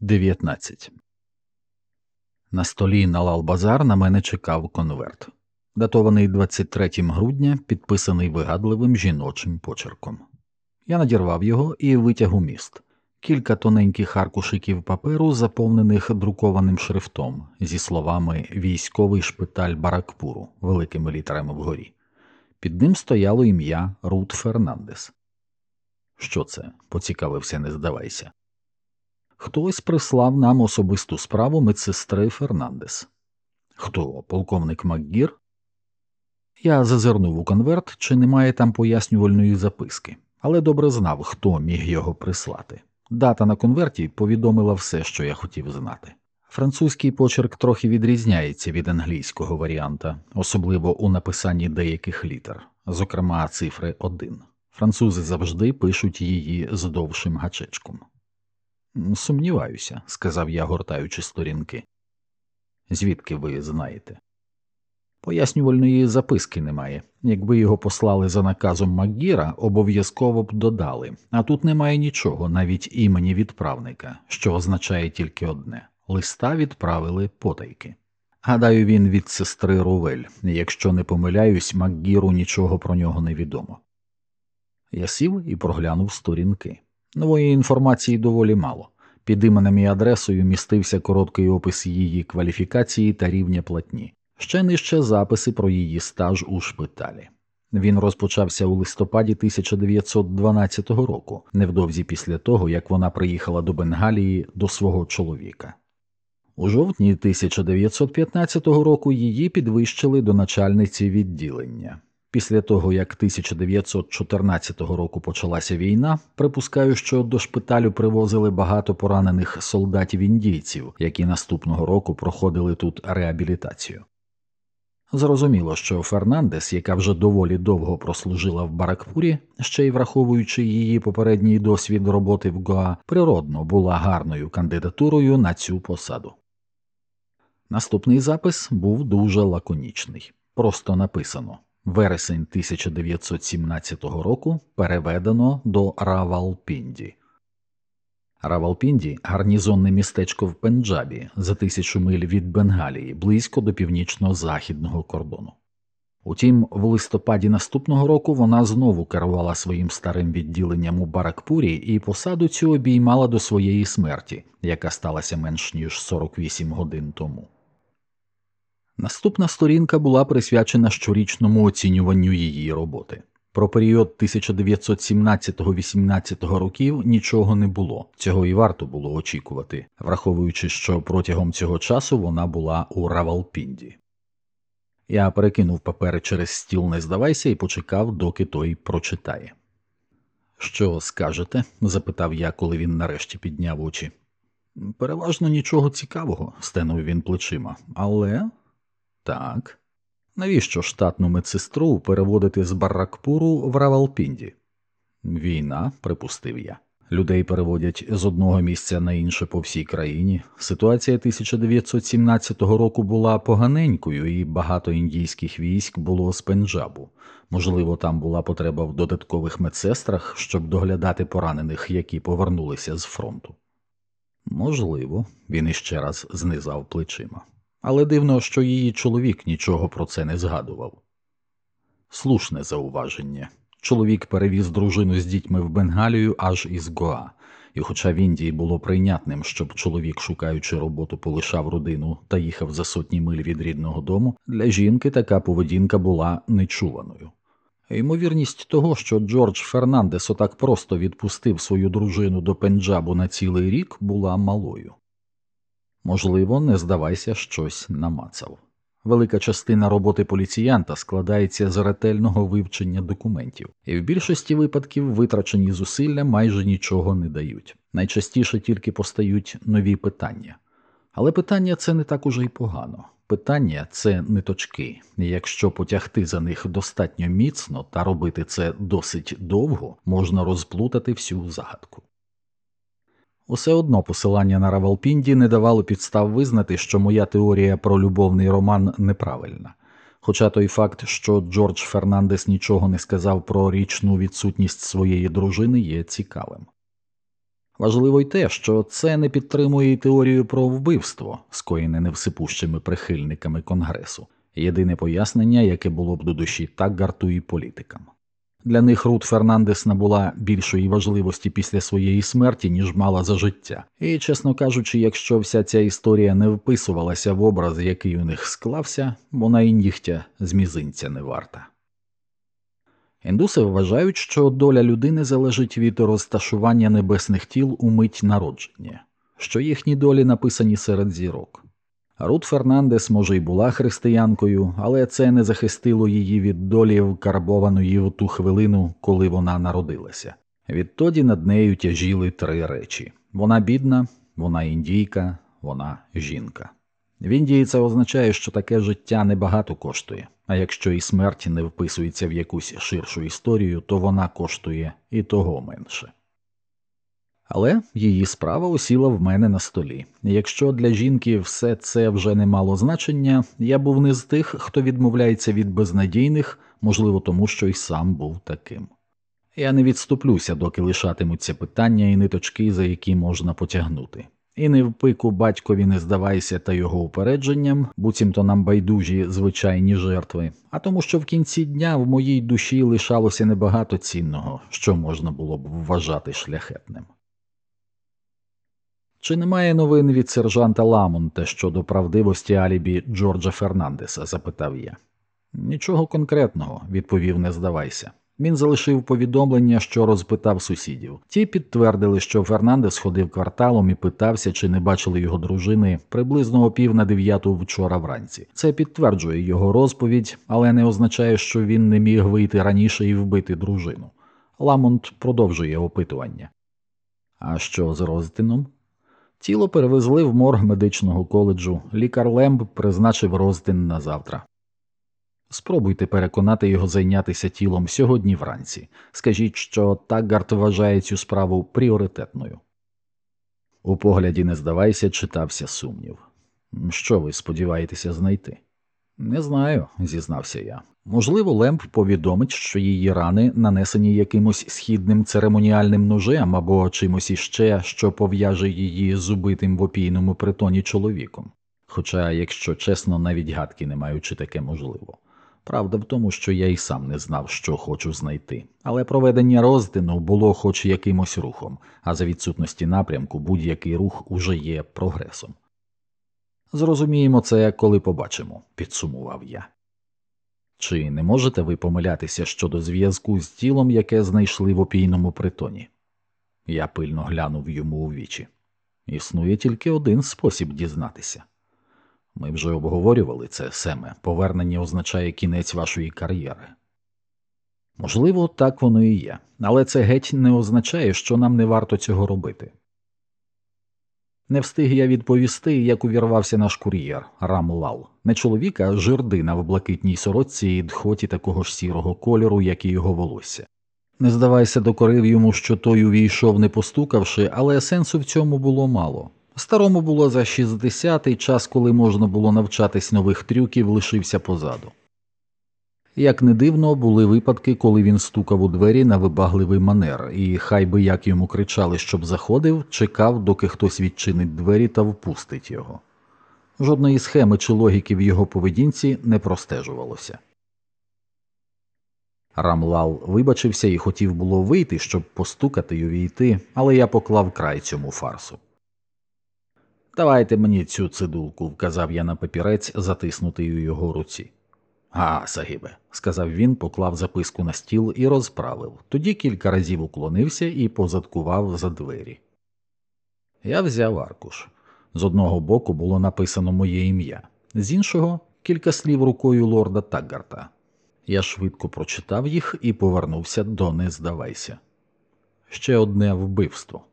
19. На столі на Лалбазар на мене чекав конверт, датований 23 грудня, підписаний вигадливим жіночим почерком. Я надірвав його і витяг у міст. Кілька тоненьких аркушиків паперу, заповнених друкованим шрифтом, зі словами Військовий шпиталь Баракпуру великими літерами вгорі. Під ним стояло ім'я Рут Фернандес. Що це? поцікавився, не здавайся. Хтось прислав нам особисту справу медсестри Фернандес. Хто, полковник Макгір? Я зазирнув у конверт, чи немає там пояснювальної записки, але добре знав, хто міг його прислати. Дата на конверті повідомила все, що я хотів знати. Французький почерк трохи відрізняється від англійського варіанта, особливо у написанні деяких літер, зокрема цифри 1. Французи завжди пишуть її з довшим гачечком. Сумніваюся, сказав я, гортаючи сторінки. Звідки ви знаєте? Пояснювальної записки немає. Якби його послали за наказом Макгіра, обов'язково б додали, а тут немає нічого, навіть імені відправника, що означає тільки одне листа відправили потайки. Гадаю, він від сестри Рувель, якщо не помиляюсь, Макгіру нічого про нього не відомо. Я сів і проглянув сторінки. Нової інформації доволі мало. Під іменем і адресою містився короткий опис її кваліфікації та рівня платні, ще нижче записи про її стаж у шпиталі. Він розпочався у листопаді 1912 року, невдовзі після того, як вона приїхала до Бенгалії до свого чоловіка. У жовтні 1915 року її підвищили до начальниці відділення. Після того, як 1914 року почалася війна, припускаю, що до шпиталю привозили багато поранених солдатів індійців, які наступного року проходили тут реабілітацію. Зрозуміло, що Фернандес, яка вже доволі довго прослужила в Баракпурі, ще й враховуючи її попередній досвід роботи в Гоа, природно була гарною кандидатурою на цю посаду. Наступний запис був дуже лаконічний, просто написано вересень 1917 року переведено до Равалпінді. Равалпінді гарнізонне містечко в Пенджабі за тисячу миль від Бенгалії, близько до північно-західного кордону. Утім, в листопаді наступного року вона знову керувала своїм старим відділенням у Баракпурі і посаду цю обіймала до своєї смерті, яка сталася менш ніж 48 годин тому. Наступна сторінка була присвячена щорічному оцінюванню її роботи. Про період 1917-18 років нічого не було, цього і варто було очікувати, враховуючи, що протягом цього часу вона була у Равалпінді. Я перекинув папери через стіл, не здавайся, і почекав, доки той прочитає. Що скажете? запитав я, коли він нарешті підняв очі. Переважно нічого цікавого, стенув він плечима, але так. Навіщо штатну медсестру переводити з Барракпуру в Равалпінді? Війна, припустив я. Людей переводять з одного місця на інше по всій країні. Ситуація 1917 року була поганенькою, і багато індійських військ було з Пенджабу. Можливо, там була потреба в додаткових медсестрах, щоб доглядати поранених, які повернулися з фронту. Можливо, він іще раз знизав плечима але дивно, що її чоловік нічого про це не згадував. Слушне зауваження. Чоловік перевіз дружину з дітьми в Бенгалію аж із Гоа, і, хоча в Індії було прийнятним, щоб чоловік, шукаючи роботу, полишав родину та їхав за сотні миль від рідного дому, для жінки така поведінка була нечуваною. Ймовірність того, що Джордж Фернандес отак просто відпустив свою дружину до Пенджабу на цілий рік, була малою. Можливо, не здавайся, щось намацав. Велика частина роботи поліціянта складається з ретельного вивчення документів, і в більшості випадків витрачені зусилля майже нічого не дають. Найчастіше тільки постають нові питання. Але питання це не так уже й погано. Питання це ниточки, і якщо потягти за них достатньо міцно та робити це досить довго, можна розплутати всю загадку. Усе одно посилання на Равалпінді не давало підстав визнати, що моя теорія про любовний роман неправильна. Хоча той факт, що Джордж Фернандес нічого не сказав про річну відсутність своєї дружини, є цікавим. Важливо й те, що це не підтримує теорію про вбивство, скоєне невсипущими прихильниками Конгресу, єдине пояснення, яке було б до душі Таггарту і політикам. Для них Рут Фернандес набула більшої важливості після своєї смерті, ніж мала за життя, і, чесно кажучи, якщо вся ця історія не вписувалася в образ, який у них склався, вона і нігтя з мізинця не варта. Індуси вважають, що доля людини залежить від розташування небесних тіл у мить народження, що їхні долі написані серед зірок. Рут Фернандес, може, й була християнкою, але це не захистило її від долі вкарбованої в ту хвилину, коли вона народилася. Відтоді над нею тяжіли три речі: вона бідна, вона індійка, вона жінка. В Індії це означає, що таке життя небагато коштує, а якщо і смерть не вписується в якусь ширшу історію, то вона коштує і того менше. Але її справа осіла в мене на столі. Якщо для жінки все це вже не мало значення, я був не з тих, хто відмовляється від безнадійних, можливо, тому що й сам був таким. Я не відступлюся, доки лишатимуться питання і ниточки, за які можна потягнути. І не в пику батькові не здавайся та його упередженням, буцімто нам байдужі звичайні жертви, а тому, що в кінці дня в моїй душі лишалося небагато цінного, що можна було б вважати шляхетним. Чи немає новин від сержанта Ламонте щодо правдивості Алібі Джорджа Фернандеса? запитав я. Нічого конкретного, відповів, не здавайся. Він залишив повідомлення, що розпитав сусідів. Ті підтвердили, що Фернандес ходив кварталом і питався, чи не бачили його дружини приблизно о пів на дев'яту вчора вранці. Це підтверджує його розповідь, але не означає, що він не міг вийти раніше і вбити дружину. Ламонт продовжує опитування. А що з Роздином? Тіло перевезли в морг медичного коледжу. Лікар Лемб призначив роздин на завтра. Спробуйте переконати його зайнятися тілом сьогодні вранці. Скажіть, що Таггарт вважає цю справу пріоритетною. У погляді не здавайся, читався сумнів. Що ви сподіваєтеся знайти? Не знаю, зізнався я. Можливо, Лемп повідомить, що її рани нанесені якимось східним церемоніальним ножем або чимось іще, що пов'яже її з убитим в опійному притоні чоловіком. Хоча, якщо чесно, навіть гадки не маю, чи таке можливо. Правда в тому, що я й сам не знав, що хочу знайти, але проведення роздину було хоч якимось рухом, а за відсутності напрямку будь-який рух уже є прогресом. Зрозуміємо це, коли побачимо, підсумував я. Чи не можете ви помилятися щодо зв'язку з тілом, яке знайшли в опійному притоні? Я пильно глянув йому у вічі. Існує тільки один спосіб дізнатися. Ми вже обговорювали це Семе. Повернення означає кінець вашої кар'єри. Можливо, так воно і є, але це геть не означає, що нам не варто цього робити. Не встиг я відповісти, як увірвався наш кур'єр Рамлал, не чоловіка, а жердина в блакитній сорочці і дхоті такого ж сірого кольору, як і його волосся. Не здавайся, докорив йому, що той увійшов, не постукавши, але сенсу в цьому було мало. Старому було за 60 і час, коли можна було навчатись нових трюків, лишився позаду. Як не дивно, були випадки, коли він стукав у двері на вибагливий манер, і хай би як йому кричали, щоб заходив, чекав, доки хтось відчинить двері та впустить його. Жодної схеми чи логіки в його поведінці не простежувалося. Рамлал вибачився і хотів було вийти, щоб постукати й увійти, але я поклав край цьому фарсу. Давайте мені цю цидулку, вказав я на папірець, затиснутий у його руці. А, Сагибе, сказав він, поклав записку на стіл і розправив. Тоді кілька разів уклонився і позадкував за двері. Я взяв аркуш. З одного боку було написано моє ім'я, з іншого кілька слів рукою лорда Таггарта. Я швидко прочитав їх і повернувся до не здавайся. Ще одне вбивство.